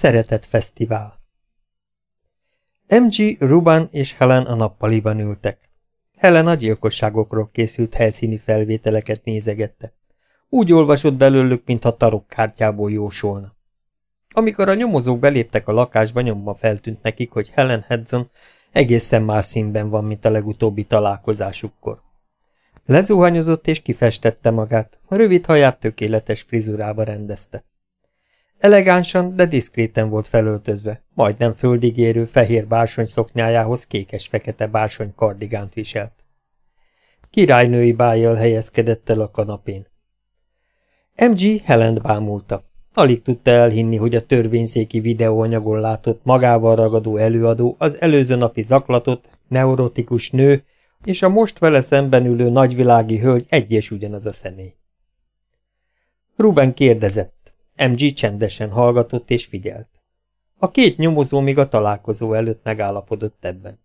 Szeretett fesztivál MG, Ruban és Helen a nappaliban ültek. Helen a gyilkosságokról készült helyszíni felvételeket nézegette. Úgy olvasott belőlük, mintha tarokkártyából jósolna. Amikor a nyomozók beléptek a lakásba, nyomba feltűnt nekik, hogy Helen Hudson egészen más színben van, mint a legutóbbi találkozásukkor. Lezuhanyozott és kifestette magát, a rövid haját tökéletes frizurába rendezte. Elegánsan, de diszkréten volt felöltözve, majdnem földigérő fehér bársony szoknyájához kékes-fekete bársony kardigánt viselt. Királynői bájjal helyezkedett el a kanapén. MG Helent bámulta. Alig tudta elhinni, hogy a törvényszéki videóanyagon látott magával ragadó előadó az előző napi zaklatott, neurotikus nő és a most vele szemben ülő nagyvilági hölgy egy és ugyanaz a személy. Ruben kérdezett. MG csendesen hallgatott és figyelt. A két nyomozó még a találkozó előtt megállapodott ebben.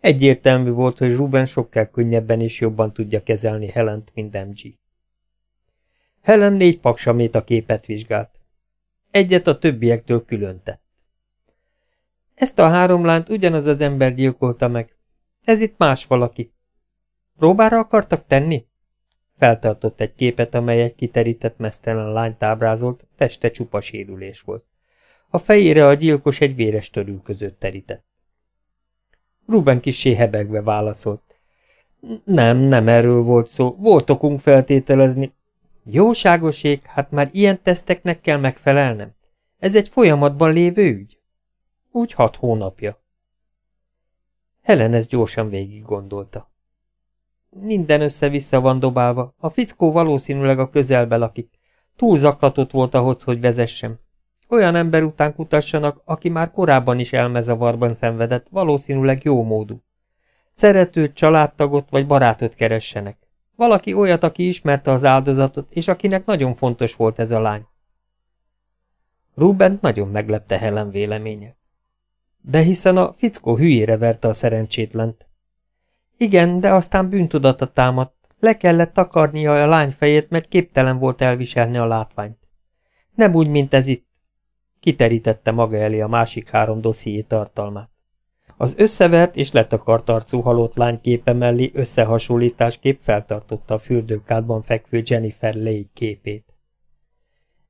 Egyértelmű volt, hogy Ruben sokkal könnyebben és jobban tudja kezelni Helent, mint MG. Helen négy paksamét a képet vizsgált. Egyet a többiektől külön tett. Ezt a három lányt ugyanaz az ember gyilkolta meg. Ez itt más valaki. Próbára akartak tenni? Feltartott egy képet, amely egy kiterített mesztelen lányt ábrázolt, teste csupa sérülés volt. A fejére a gyilkos egy véres törül között terített. Ruben kissé hebegve válaszolt. Nem, nem erről volt szó. Volt okunk feltételezni, Jóságoség, hát már ilyen teszteknek kell megfelelnem. Ez egy folyamatban lévő ügy? Úgy hat hónapja. Helen ezt gyorsan végig gondolta. Minden össze-vissza van dobálva, a fickó valószínűleg a közelbe lakik. Túl zaklatott volt ahhoz, hogy vezessem. Olyan ember után kutassanak, aki már korábban is elmezavarban szenvedett, valószínűleg jó módú. Szeretőt, családtagot vagy barátot keressenek. Valaki olyat, aki ismerte az áldozatot, és akinek nagyon fontos volt ez a lány. Ruben nagyon meglepte Helen véleménye. De hiszen a fickó hülyére verte a szerencsétlent. Igen, de aztán bűntudata támadt. Le kellett takarnia a lány fejét, mert képtelen volt elviselni a látványt. Nem úgy, mint ez itt. Kiterítette maga elé a másik három dosszié tartalmát. Az összevert és letakart arcú halott lány képe mellé összehasonlításképp feltartotta a fürdőkádban fekvő Jennifer Leigh képét.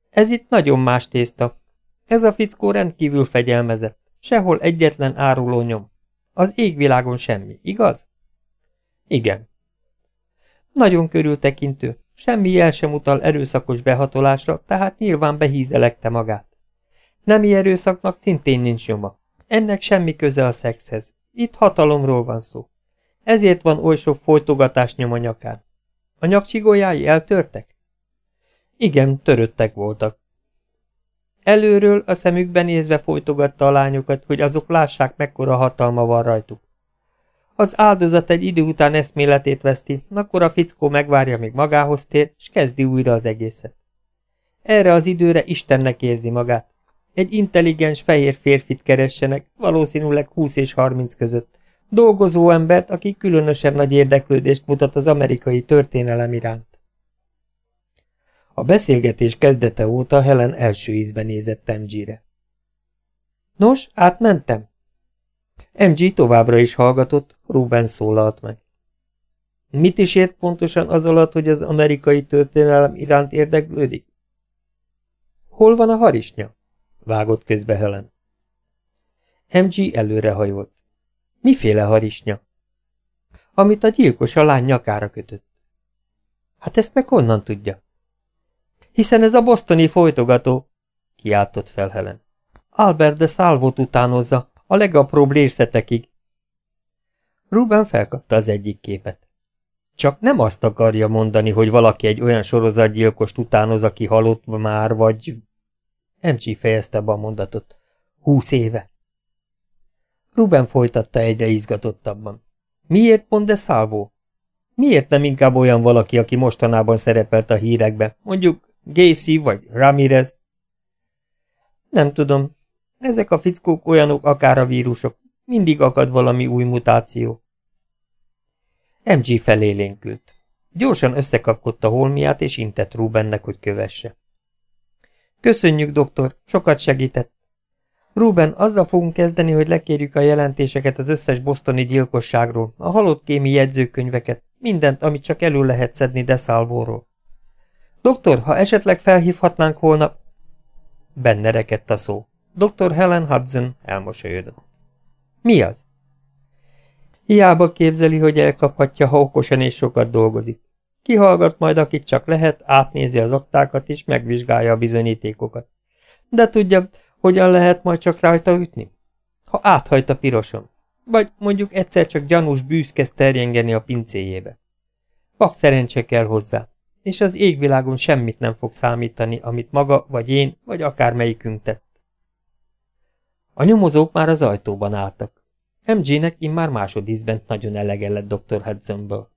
Ez itt nagyon más tészta. Ez a fickó rendkívül fegyelmezett. Sehol egyetlen áruló nyom. Az égvilágon semmi, igaz? Igen. Nagyon körültekintő. Semmi jel sem utal erőszakos behatolásra, tehát nyilván behízelekte magát. Nemi erőszaknak szintén nincs nyoma. Ennek semmi köze a szexhez. Itt hatalomról van szó. Ezért van oly sok folytogatás nyom a nyakán. A nyakcsigójái eltörtek? Igen, töröttek voltak. Előről a szemükben nézve folytogatta a lányokat, hogy azok lássák, mekkora hatalma van rajtuk. Az áldozat egy idő után eszméletét veszti, akkor a fickó megvárja, míg magához tér, és kezdi újra az egészet. Erre az időre Istennek érzi magát, egy intelligens fehér férfit keressenek, valószínűleg 20 és 30 között. Dolgozó embert, aki különösen nagy érdeklődést mutat az amerikai történelem iránt. A beszélgetés kezdete óta Helen első ízben nézett MG-re. Nos, átmentem? MG továbbra is hallgatott, Ruben szólalt meg. Mit is ért pontosan az alatt, hogy az amerikai történelem iránt érdeklődik? Hol van a harisnya? vágott közbe Helen. MG előrehajolt. Miféle harisnya? Amit a gyilkos a lány nyakára kötött. Hát ezt meg honnan tudja? Hiszen ez a bosztoni folytogató, kiáltott fel Helen. Albert de Salvot utánozza, a legapróbb részletekig. Ruben felkapta az egyik képet. Csak nem azt akarja mondani, hogy valaki egy olyan sorozatgyilkost utánoz, aki halott már, vagy MG fejezte be a mondatot. Húsz éve. Ruben folytatta egyre izgatottabban. Miért pont de Salvo? Miért nem inkább olyan valaki, aki mostanában szerepelt a hírekbe, mondjuk Gacy vagy Ramirez? Nem tudom. Ezek a fickók olyanok akár a vírusok. Mindig akad valami új mutáció. MG felélénkült. Gyorsan összekapkodta holmiát, és intett Rubennek, hogy kövesse. Köszönjük, doktor, sokat segített. Ruben, azzal fogunk kezdeni, hogy lekérjük a jelentéseket az összes bosztoni gyilkosságról, a halott kémi jegyzőkönyveket, mindent, amit csak elő lehet szedni Desalvóról. Doktor, ha esetleg felhívhatnánk holnap... Benne rekedt a szó. Dr. Helen Hudson elmosolyodott. Mi az? Hiába képzeli, hogy elkaphatja, ha okosan és sokat dolgozik. Kihallgat majd, akit csak lehet, átnézi az aktákat és megvizsgálja a bizonyítékokat. De tudja, hogyan lehet majd csak rajta ütni? Ha áthajt piroson. Vagy mondjuk egyszer csak gyanús bűz kezd terjengeni a pincéjébe. Pak szerencse kell hozzá, és az égvilágon semmit nem fog számítani, amit maga, vagy én, vagy akármelyikünk tett. A nyomozók már az ajtóban álltak. MG-nek immár másodízben nagyon elege lett dr. Hudsonből.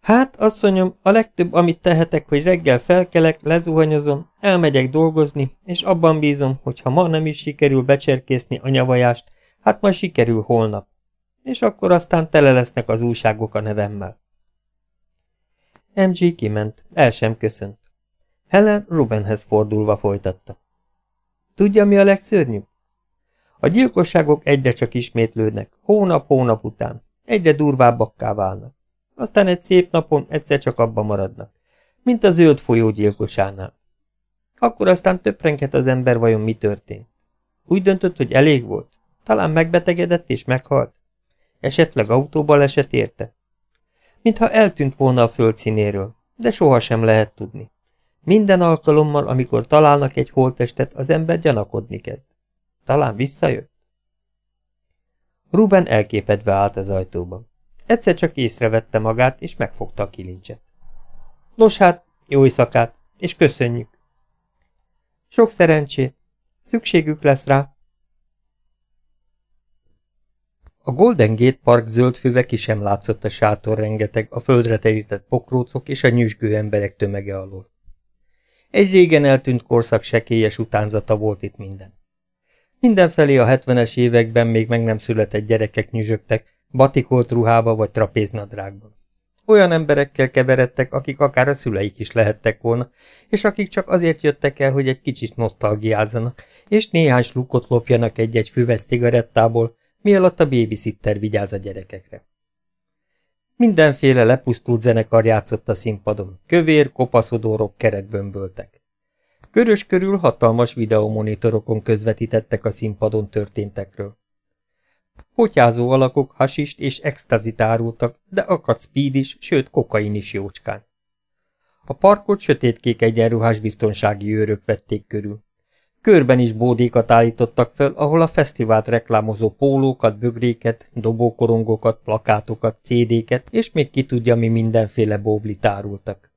Hát, asszonyom, a legtöbb, amit tehetek, hogy reggel felkelek, lezuhanyozom, elmegyek dolgozni, és abban bízom, hogy ha ma nem is sikerül becserkészni a nyavajást, hát majd sikerül holnap. És akkor aztán tele lesznek az újságok a nevemmel. MG kiment, el sem köszönt. Helen Rubenhez fordulva folytatta. Tudja, mi a legszörnyűbb? A gyilkosságok egyre csak ismétlődnek, hónap-hónap után, egyre durvábbakká válnak. Aztán egy szép napon egyszer csak abba maradnak, mint a zöld folyó gyilkosánál. Akkor aztán többrenket az ember vajon mi történt. Úgy döntött, hogy elég volt. Talán megbetegedett és meghalt. Esetleg autóba esett érte. Mintha eltűnt volna a föld színéről, de sohasem lehet tudni. Minden alkalommal, amikor találnak egy holtestet, az ember gyanakodni kezd. Talán visszajött? Ruben elképedve állt az ajtóban. Egyszer csak észrevette magát, és megfogta a kilincset. Nos hát, jó éjszakát, és köszönjük. Sok szerencsét. Szükségük lesz rá. A Golden Gate Park zöld füve ki sem látszott a sátor rengeteg, a földre terített pokrócok és a nyüzsgő emberek tömege alól. Egy régen eltűnt korszak sekélyes utánzata volt itt minden. Mindenfelé a hetvenes években még meg nem született gyerekek nyüzsögtek, batikolt ruhába vagy trapéznadrágban. Olyan emberekkel keveredtek, akik akár a szüleik is lehettek volna, és akik csak azért jöttek el, hogy egy kicsit nosztalgiázzanak, és néhány slukot lopjanak egy-egy füves cigarettából, mi alatt a babysitter vigyáz a gyerekekre. Mindenféle lepusztult zenekar játszott a színpadon, kövér, kopaszodó rockkerek bömböltek. Körös körül hatalmas videomonitorokon közvetítettek a színpadon történtekről. Potyázó alakok hasist és extazit árultak, de akadt speed is, sőt kokain is jócskán. A parkot sötétkék egyenruhás biztonsági őrök vették körül. Körben is bódékat állítottak fel, ahol a fesztivált reklámozó pólókat, bögréket, dobókorongokat, plakátokat, CD-ket, és még ki tudja, mi mindenféle bóvlit árultak.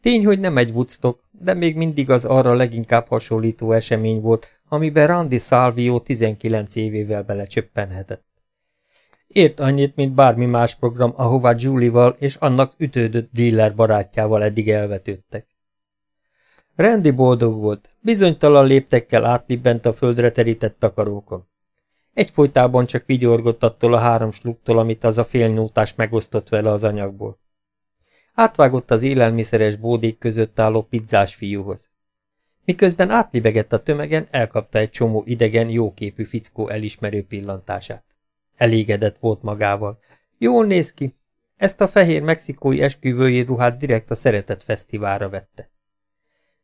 Tény, hogy nem egy Woodstock, de még mindig az arra leginkább hasonlító esemény volt, amiben Randy Salvio 19 évével belecsöppenhetett. Ért annyit, mint bármi más program, ahová Julie-val és annak ütődött dealer barátjával eddig elvetődtek. Randy boldog volt, bizonytalan léptekkel átlibbent a földre terített takarókon. Egyfolytában csak vigyorgott attól a három sluktól, amit az a félnótás megosztott vele az anyagból. Átvágott az élelmiszeres bódék között álló pizzás fiúhoz. Miközben átlibegett a tömegen, elkapta egy csomó idegen, jóképű fickó elismerő pillantását. Elégedett volt magával. Jól néz ki. Ezt a fehér mexikói esküvői ruhát direkt a szeretett fesztiválra vette.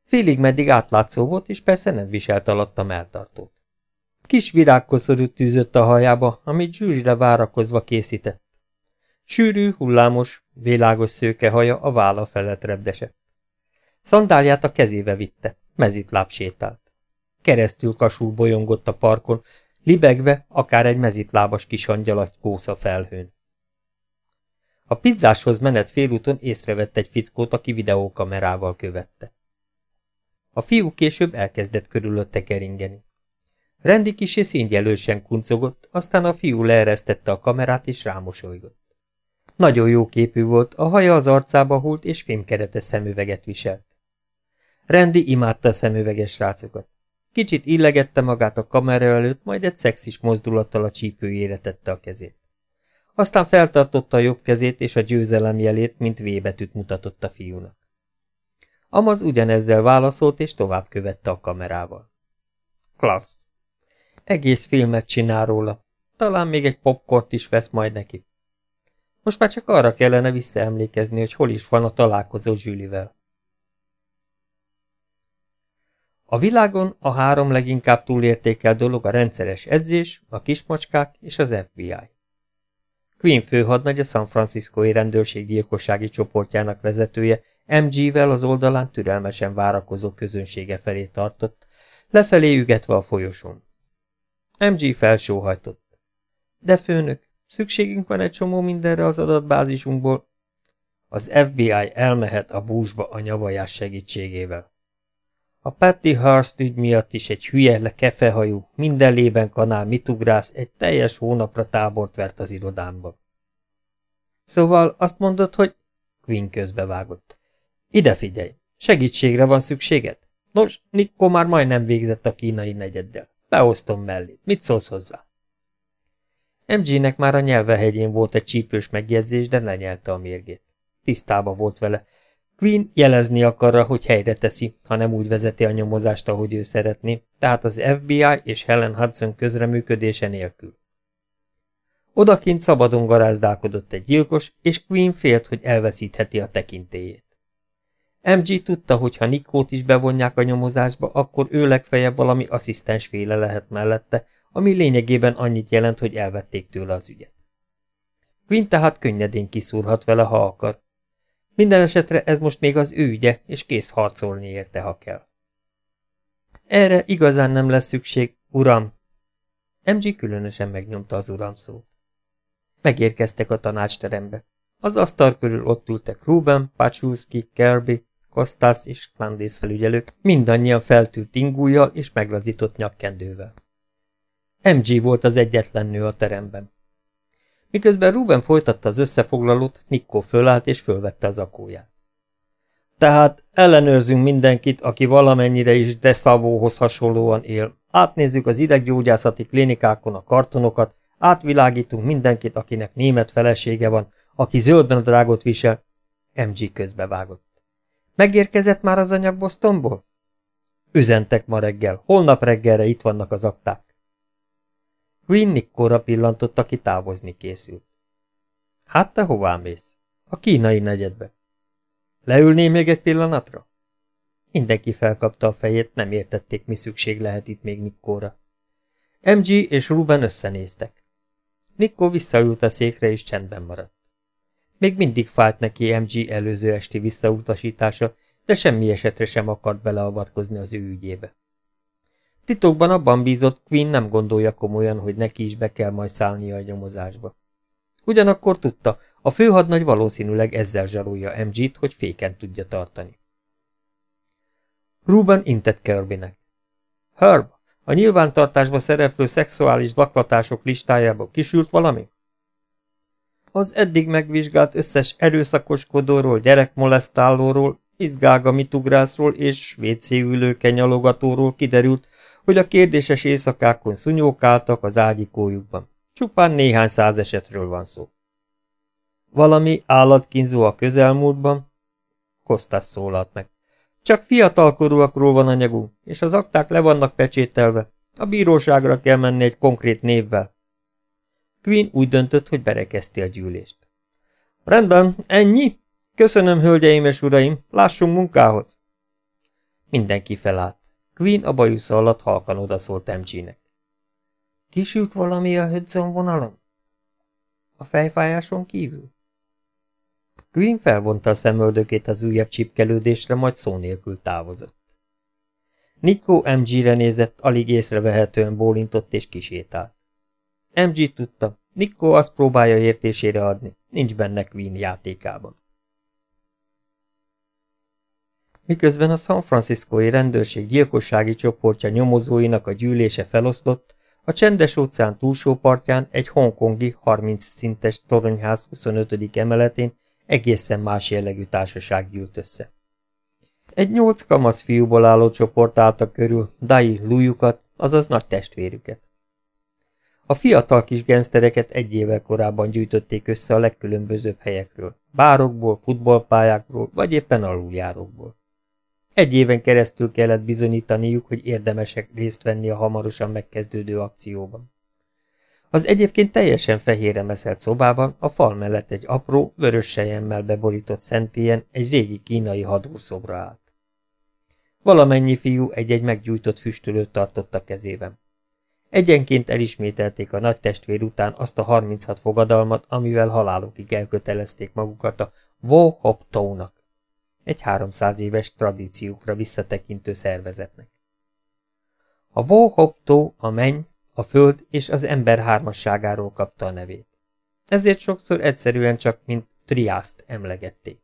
Félig meddig átlátszó volt, és persze nem viselt alatt a melltartót. Kis virágkoszorút tűzött a hajába, amit zsűrire várakozva készített. Sűrű, hullámos, világos szőke haja a válla felett repdesett. Szandálját a kezébe vitte, mezitláb sétált. Keresztül kasul bolyongott a parkon, libegve akár egy mezitlábas kis angyal kósza felhőn. A pizzáshoz menet félúton észrevett egy fickót, aki videókamerával követte. A fiú később elkezdett körülötte keringeni. Rendi kisé színgyelősen kuncogott, aztán a fiú leeresztette a kamerát és rámosolygott. Nagyon jó képű volt, a haja az arcába hult, és fémkeretes szemüveget viselt. Rendi imádta a szemüveges srácokat. Kicsit illegette magát a kamera előtt, majd egy szexis mozdulattal a csípőjére tette a kezét. Aztán feltartotta a jobb kezét, és a győzelem jelét, mint V betűt mutatott a fiúnak. Amaz ugyanezzel válaszolt, és tovább követte a kamerával. Klassz. Egész filmet csinál róla. Talán még egy popkort is vesz majd neki. Most már csak arra kellene visszaemlékezni, hogy hol is van a találkozó Zsülivel. A világon a három leginkább túlértékel dolog a rendszeres edzés, a kismacskák és az FBI. Queen főhadnagy a San Franciscoi rendőrség gyilkossági csoportjának vezetője MG-vel az oldalán türelmesen várakozó közönsége felé tartott, lefelé ügetve a folyosón. MG felsóhajtott. De főnök, szükségünk van egy csomó mindenre az adatbázisunkból. Az FBI elmehet a búzsba a nyavajás segítségével. A Patty Hearst ügy miatt is egy hülye le kefehajú, minden lében kanál mitugrász egy teljes hónapra tábort vert az irodámba. Szóval azt mondod, hogy... Quinn közbevágott. Ide figyelj, segítségre van szükséged? Nos, Nikko már majdnem végzett a kínai negyeddel. Beosztom mellé. Mit szólsz hozzá? MG-nek már a nyelvehegyén volt egy csípős megjegyzés, de lenyelte a mérgét. Tisztába volt vele, Queen jelezni akarra, hogy helyre teszi, ha nem úgy vezeti a nyomozást, ahogy ő szeretné, tehát az FBI és Helen Hudson közreműködése nélkül. Odakint szabadon garázdálkodott egy gyilkos, és Queen félt, hogy elveszítheti a tekintélyét. MG tudta, hogy ha Nikót is bevonják a nyomozásba, akkor ő legfeljebb valami asszisztens féle lehet mellette, ami lényegében annyit jelent, hogy elvették tőle az ügyet. Quinn tehát könnyedén kiszúrhat vele, ha akar, minden esetre ez most még az ő ügye, és kész harcolni érte, ha kell. Erre igazán nem lesz szükség, uram. MG különösen megnyomta az uram szót. Megérkeztek a tanácsterembe. Az asztal körül ott ültek Ruben, Pachulski, Kirby, Kostas és Klandész felügyelők, mindannyian feltűrt ingújjal és meglazított nyakkendővel. MG volt az egyetlen nő a teremben. Miközben Ruben folytatta az összefoglalót, Nikko fölállt és fölvette az akóját. Tehát ellenőrzünk mindenkit, aki valamennyire is de Szavóhoz hasonlóan él. Átnézzük az ideggyógyászati klinikákon a kartonokat, átvilágítunk mindenkit, akinek német felesége van, aki zöld nadrágot visel. MG közbevágott. Megérkezett már az anyag Bostonból? Üzentek ma reggel, holnap reggelre itt vannak az akták. Quinn Nikkóra pillantott, aki távozni készült. Hát te hová mész? A kínai negyedbe. Leülné még egy pillanatra? Mindenki felkapta a fejét, nem értették, mi szükség lehet itt még Nikkóra. MG és Ruben összenéztek. Nikkó visszaült a székre és csendben maradt. Még mindig fájt neki MG előző esti visszautasítása, de semmi esetre sem akart beleavatkozni az ő ügyébe. Titokban abban bízott, Quinn nem gondolja komolyan, hogy neki is be kell majd szállnia a nyomozásba. Ugyanakkor tudta, a főhadnagy valószínűleg ezzel zsarolja MG-t, hogy féken tudja tartani. Ruben intett Kirbynek. Herb, a nyilvántartásba szereplő szexuális zaklatások listájába kisült valami? Az eddig megvizsgált összes erőszakoskodóról, gyerekmolesztálóról, izgága mitugrászról és vécéülőke nyalogatóról kiderült, hogy a kérdéses éjszakákon szunyókáltak az ágyikójukban. Csupán néhány száz esetről van szó. Valami állatkínzó a közelmúltban? Kostas szólalt meg. Csak fiatalkorúakról van anyagunk, és az akták le vannak pecsételve. A bíróságra kell menni egy konkrét névvel. Queen úgy döntött, hogy berekezti a gyűlést. Rendben, ennyi? Köszönöm, hölgyeim és uraim, lássunk munkához. Mindenki felállt. Queen a bajusza alatt halkan odaszólt MG-nek. Kisült valami a Hudson vonalon? A fejfájáson kívül? Queen felvonta a szemöldökét az újabb csipkelődésre, majd szó nélkül távozott. Nico MG-re nézett, alig észrevehetően bólintott és kisétált. MG tudta, Nico azt próbálja értésére adni, nincs benne Queen játékában. Miközben a San Franciscoi rendőrség gyilkossági csoportja nyomozóinak a gyűlése feloszlott, a csendes óceán túlsó partján egy hongkongi 30 szintes toronyház 25. emeletén egészen más jellegű társaság gyűlt össze. Egy nyolc kamasz fiúból álló csoport álltak körül Dai Lujukat, azaz nagy testvérüket. A fiatal kis gensztereket egy évvel korábban gyűjtötték össze a legkülönbözőbb helyekről, bárokból, futballpályákról, vagy éppen aluljárókból. Egy éven keresztül kellett bizonyítaniuk, hogy érdemesek részt venni a hamarosan megkezdődő akcióban. Az egyébként teljesen fehérre meszelt szobában a fal mellett egy apró, vörös sejemmel beborított szentélyen egy régi kínai hadúszobra állt. Valamennyi fiú egy-egy meggyújtott füstölőt tartott a kezében. Egyenként elismételték a nagy testvér után azt a 36 fogadalmat, amivel halálukig elkötelezték magukat a Wo Hop Tónak, egy 300 éves tradíciókra visszatekintő szervezetnek. A Wo Hop Tó a menny, a föld és az ember hármasságáról kapta a nevét. Ezért sokszor egyszerűen csak mint triászt emlegették.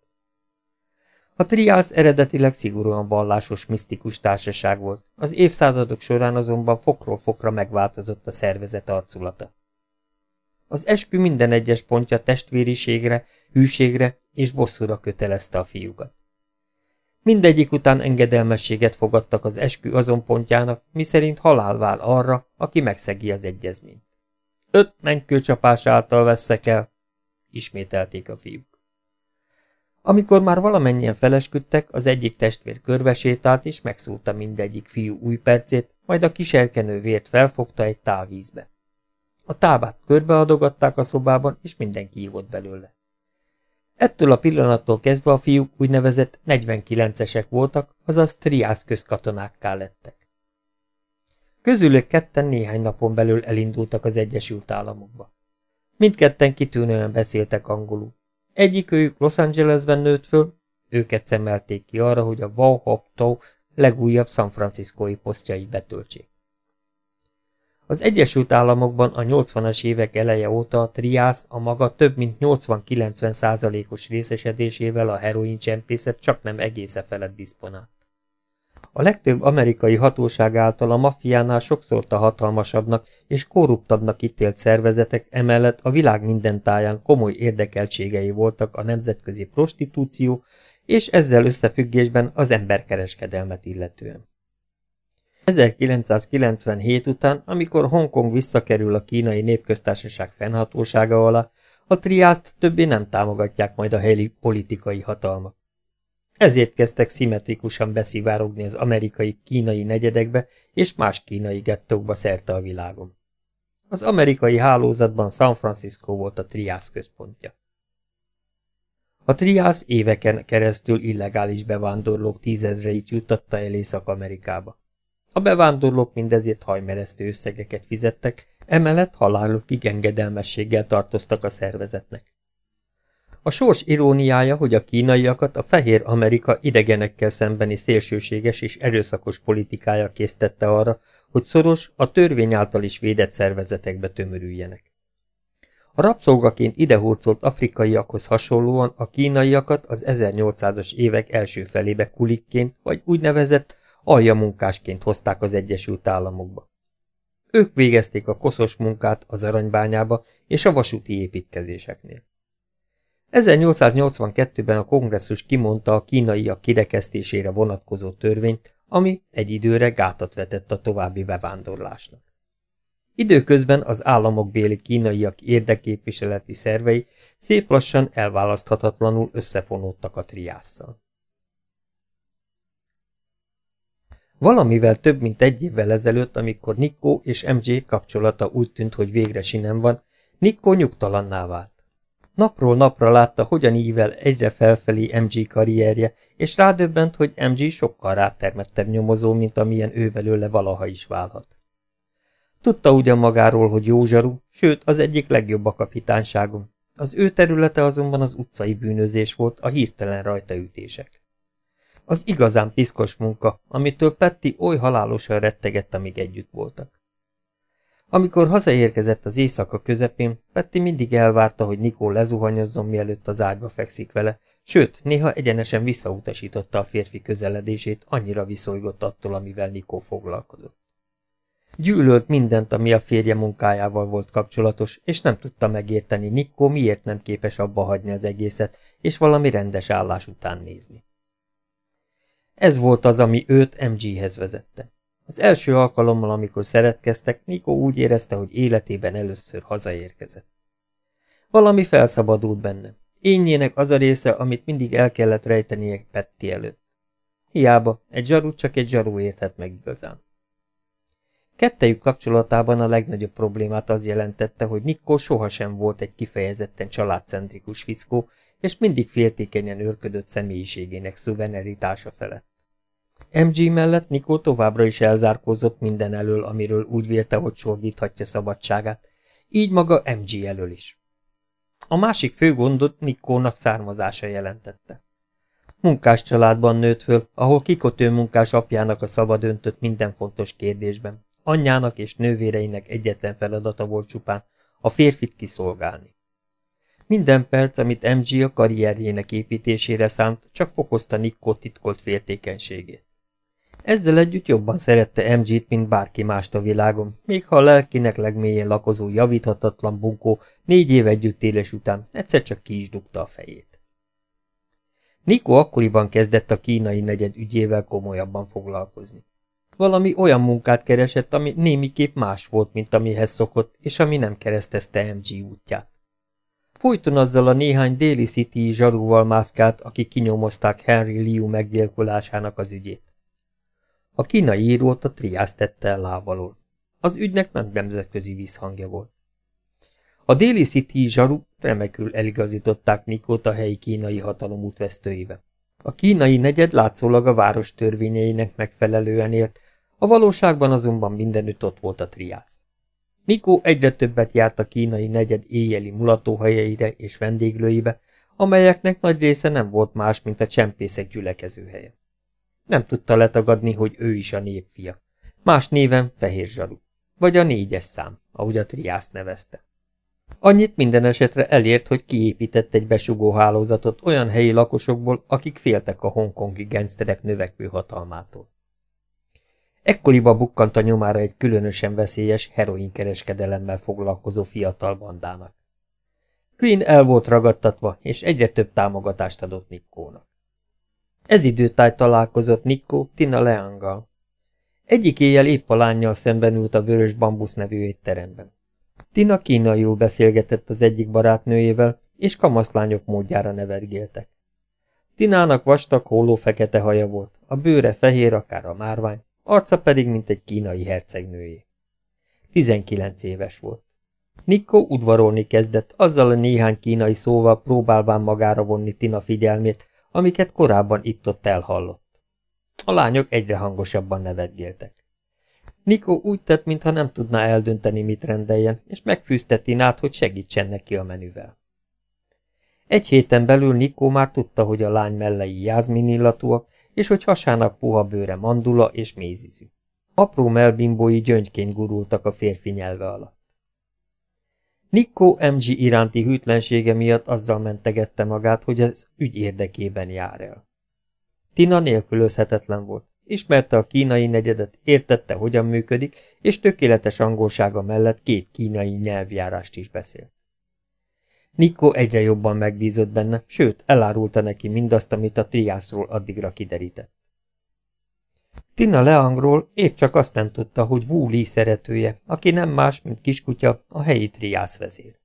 A triász eredetileg szigorúan vallásos, misztikus társaság volt, az évszázadok során azonban fokról fokra megváltozott a szervezet arculata. Az eskü minden egyes pontja testvériségre, hűségre és bosszúra kötelezte a fiúkat. Mindegyik után engedelmességet fogadtak az eskü azon pontjának, miszerint halál vál arra, aki megszegi az egyezményt. Öt menykőcsapás által veszek el, ismételték a fiúk. Amikor már valamennyien felesküdtek, az egyik testvér körbesétált, és megszúrta mindegyik fiú új percét, majd a kiselkenő vért felfogta egy tálvízbe. A tábát körbeadogatták a szobában, és mindenki ívott belőle. Ettől a pillanattól kezdve a fiúk úgynevezett 49-esek voltak, azaz triász közkatonákká lettek. Közülük ketten néhány napon belül elindultak az Egyesült Államokba. Mindketten kitűnően beszéltek angolul. Egyik őjük Los Angelesben nőtt föl, őket szemelték ki arra, hogy a Wow legújabb San Franciscoi posztjait betöltsék. Az Egyesült Államokban a 80-as évek eleje óta a triász a maga több mint 80-90 százalékos részesedésével a heroin csempészet csak nem egésze felett diszponált. A legtöbb amerikai hatóság által a maffiánál sokszor a hatalmasabbnak és korruptabbnak ítélt szervezetek emellett a világ minden táján komoly érdekeltségei voltak a nemzetközi prostitúció és ezzel összefüggésben az emberkereskedelmet illetően. 1997 után, amikor Hongkong visszakerül a kínai népköztársaság fennhatósága alá, a triászt többé nem támogatják majd a helyi politikai hatalmak. Ezért kezdtek szimmetrikusan beszivárogni az amerikai kínai negyedekbe és más kínai gettókba szerte a világon. Az amerikai hálózatban San Francisco volt a triász központja. A triász éveken keresztül illegális bevándorlók tízezreit juttatta el Észak-Amerikába. A bevándorlók mindezért hajmeresztő összegeket fizettek, emellett halálukig engedelmességgel tartoztak a szervezetnek. A sors iróniája, hogy a kínaiakat a fehér Amerika idegenekkel szembeni szélsőséges és erőszakos politikája késztette arra, hogy szoros, a törvény által is védett szervezetekbe tömörüljenek. A rabszolgaként idehurcolt afrikaiakhoz hasonlóan a kínaiakat az 1800-as évek első felébe kulikként vagy úgynevezett aljamunkásként hozták az Egyesült Államokba. Ők végezték a koszos munkát az aranybányába és a vasúti építkezéseknél. 1882-ben a kongresszus kimondta a kínaiak kirekesztésére vonatkozó törvényt, ami egy időre gátat vetett a további bevándorlásnak. Időközben az államokbéli kínaiak érdeképviseleti szervei szép lassan elválaszthatatlanul összefonódtak a triásszal. Valamivel több mint egy évvel ezelőtt, amikor Nikko és MJ kapcsolata úgy tűnt, hogy végre sinem van, Nikko nyugtalanná vált. Napról napra látta, hogyan ível egyre felfelé MG karrierje, és rádöbbent, hogy MG sokkal rátermettebb nyomozó, mint amilyen ő belőle valaha is válhat. Tudta ugyan magáról, hogy jó zsaru, sőt, az egyik legjobb a kapitányságon. Az ő területe azonban az utcai bűnözés volt, a hirtelen rajtaütések. Az igazán piszkos munka, amitől Petty oly halálosan rettegett, amíg együtt voltak. Amikor hazaérkezett az éjszaka közepén, Petty mindig elvárta, hogy Nikó lezuhanyozzon, mielőtt az ágyba fekszik vele, sőt, néha egyenesen visszautasította a férfi közeledését, annyira viszolygott attól, amivel Nikó foglalkozott. Gyűlölt mindent, ami a férje munkájával volt kapcsolatos, és nem tudta megérteni, Nikó miért nem képes abba hagyni az egészet, és valami rendes állás után nézni. Ez volt az, ami őt MG-hez vezette. Az első alkalommal, amikor szeretkeztek, Nikó úgy érezte, hogy életében először hazaérkezett. Valami felszabadult benne. Ényének az a része, amit mindig el kellett rejtenie Petti előtt. Hiába, egy zsaru csak egy zsaru érthet meg igazán. Kettejük kapcsolatában a legnagyobb problémát az jelentette, hogy Nikko sohasem volt egy kifejezetten családcentrikus fickó, és mindig féltékenyen őrködött személyiségének szuveneritása felett. MG mellett Nikó továbbra is elzárkózott minden elől, amiről úgy vélte, hogy sorbíthatja szabadságát, így maga MG elől is. A másik fő gondot Nikónak származása jelentette. Munkás családban nőtt föl, ahol kikotő munkás apjának a szava döntött minden fontos kérdésben. Anyjának és nővéreinek egyetlen feladata volt csupán a férfit kiszolgálni. Minden perc, amit MG a karrierjének építésére szánt, csak fokozta Nikkó titkolt féltékenységét. Ezzel együtt jobban szerette MG-t, mint bárki mást a világon, még ha a lelkinek legmélyén lakozó javíthatatlan bunkó négy év együttélés után egyszer csak ki is dugta a fejét. Nikó akkoriban kezdett a kínai negyed ügyével komolyabban foglalkozni. Valami olyan munkát keresett, ami némiképp más volt, mint amihez szokott, és ami nem keresztezte MG útját. Folyton azzal a néhány déli city zsarúval mászkált, akik kinyomozták Henry Liu meggyilkolásának az ügyét. A kínai írót a triász tette el lábalól. Az ügynek nem nemzetközi vízhangja volt. A déli City zsaru remekül eligazították Nikót a helyi kínai hatalom útvesztőibe. A kínai negyed látszólag a város törvényeinek megfelelően élt, a valóságban azonban mindenütt ott volt a triász. Nikó egyre többet járt a kínai negyed éjjeli mulatóhelyeire és vendéglőibe, amelyeknek nagy része nem volt más, mint a csempészek gyülekezőhelye. Nem tudta letagadni, hogy ő is a népfia. Más néven Fehér Zsaru. Vagy a négyes szám, ahogy a triászt nevezte. Annyit minden esetre elért, hogy kiépített egy besugó hálózatot olyan helyi lakosokból, akik féltek a hongkongi gengszterek növekvő hatalmától. Ekkoriba bukkant a nyomára egy különösen veszélyes heroinkereskedelemmel foglalkozó fiatal bandának. Queen el volt ragadtatva, és egyre több támogatást adott Nikkónak. Ez időtáj találkozott Nikko Tina Leanggal. Egyik éjjel épp a lányjal szemben ült a Vörös Bambusz nevű étteremben. Tina kínaiul beszélgetett az egyik barátnőjével, és kamaszlányok módjára nevetgéltek. Tinának vastag, hóló fekete haja volt, a bőre fehér, akár a márvány, arca pedig, mint egy kínai hercegnőjé. Tizenkilenc éves volt. Nikko udvarolni kezdett, azzal a néhány kínai szóval próbálván magára vonni Tina figyelmét, amiket korábban itt-ott elhallott. A lányok egyre hangosabban nevetgéltek. Nikó úgy tett, mintha nem tudná eldönteni, mit rendeljen, és megfűzte Tinát, hogy segítsen neki a menüvel. Egy héten belül Nikó már tudta, hogy a lány mellei jázmin illatúak, és hogy hasának puha bőre mandula és mézizű. Apró melbimbói gyöngyként gurultak a férfi nyelve alatt. Nikko MG iránti hűtlensége miatt azzal mentegette magát, hogy az ügy érdekében jár el. Tina nélkülözhetetlen volt. Ismerte a kínai negyedet, értette, hogyan működik, és tökéletes angolsága mellett két kínai nyelvjárást is beszélt. Nikko egyre jobban megbízott benne, sőt, elárulta neki mindazt, amit a triászról addigra kiderített. Tina Leangról épp csak azt nem tudta, hogy Wu Li szeretője, aki nem más, mint kiskutya, a helyi triász vezér.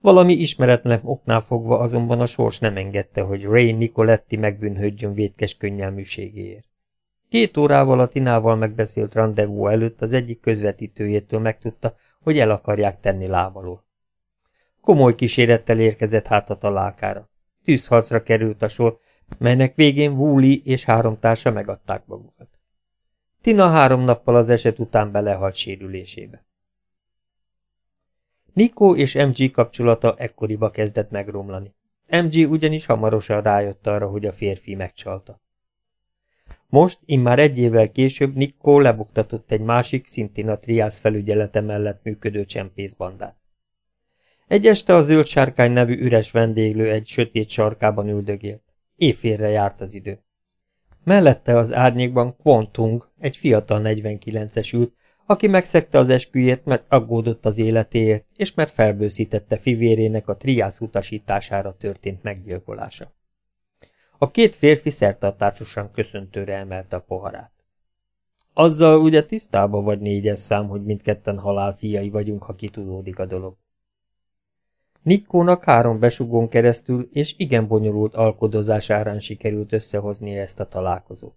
Valami ismeretlen oknál fogva azonban a sors nem engedte, hogy Ray Nicoletti megbűnhődjön vétkes könnyelműségéért. Két órával a Tinával megbeszélt rendezvú előtt az egyik közvetítőjétől megtudta, hogy el akarják tenni lábalól. Komoly kísérettel érkezett hát a találkára. Tűzharcra került a sor, melynek végén Wooly és három társa megadták magukat. Tina három nappal az eset után belehalt sérülésébe. Nikó és MG kapcsolata ekkoriba kezdett megromlani. MG ugyanis hamarosan rájött arra, hogy a férfi megcsalta. Most, immár egy évvel később Nikó lebuktatott egy másik, szintén a triász felügyelete mellett működő csempészbandát. Egy este a zöld sárkány nevű üres vendéglő egy sötét sarkában üldögélt. Éjfélre járt az idő. Mellette az árnyékban Quantung, egy fiatal 49-es ült, aki megszegte az esküjét, mert aggódott az életéért, és mert felbőszítette fivérének a triász utasítására történt meggyilkolása. A két férfi szertartásosan köszöntőre emelte a poharát. Azzal ugye tisztában vagy négyes szám, hogy mindketten halálfiai vagyunk, ha kitudódik a dolog. Nikkónak három besugón keresztül és igen bonyolult alkodozás árán sikerült összehoznia ezt a találkozót.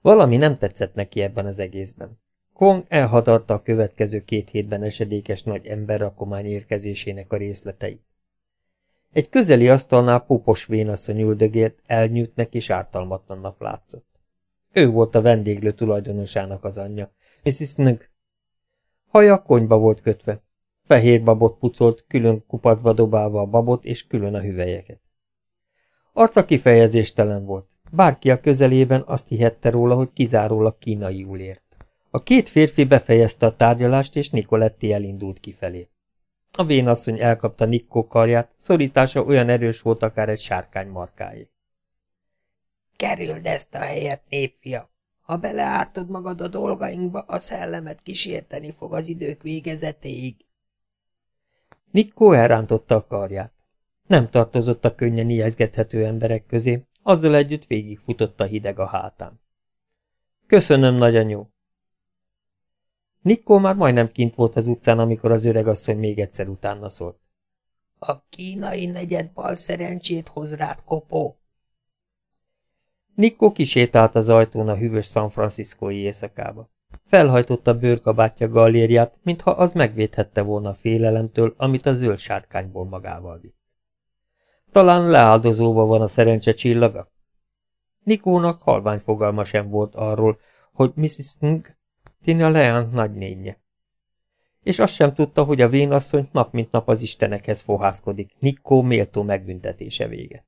Valami nem tetszett neki ebben az egészben. Kong elhadarta a következő két hétben esedékes nagy emberrakomány érkezésének a részleteit. Egy közeli asztalnál pupos vénasszony üldögélt, elnyűtnek és ártalmatlannak látszott. Ő volt a vendéglő tulajdonosának az anyja, Mrs. Nug. Haja konyba volt kötve. Fehér babot pucolt, külön kupacba dobálva a babot és külön a hüvelyeket. Arca kifejezéstelen volt. Bárki a közelében azt hihette róla, hogy kizárólag kínaiul ért. A két férfi befejezte a tárgyalást, és Nikoletti elindult kifelé. A vénasszony elkapta Nikkó karját, szorítása olyan erős volt akár egy sárkány markáé. Kerüld ezt a helyet, népfia! Ha beleártod magad a dolgainkba, a szellemet kísérteni fog az idők végezetéig. Nikkó elrántotta a karját. Nem tartozott a könnyen ijeszgethető emberek közé, azzal együtt végigfutott a hideg a hátán. Köszönöm, nagyanyó! Nikkó már majdnem kint volt az utcán, amikor az öregasszony még egyszer utána szólt. A kínai negyed bal szerencsét hoz rád, kopó! Nikkó kisétált az ajtón a hűvös San Franciscói éjszakába. Felhajtotta bőrkabátja gallériát, mintha az megvédhette volna a félelemtől, amit a zöld sárkányból magával vitt. Talán leáldozóba van a szerencse csillaga? Nikónak halvány fogalma sem volt arról, hogy Mrs. Ng Tina Leon nagynénye. És azt sem tudta, hogy a vénasszony nap mint nap az istenekhez fohászkodik, Nikkó méltó megbüntetése véget.